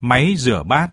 máy rửa bát.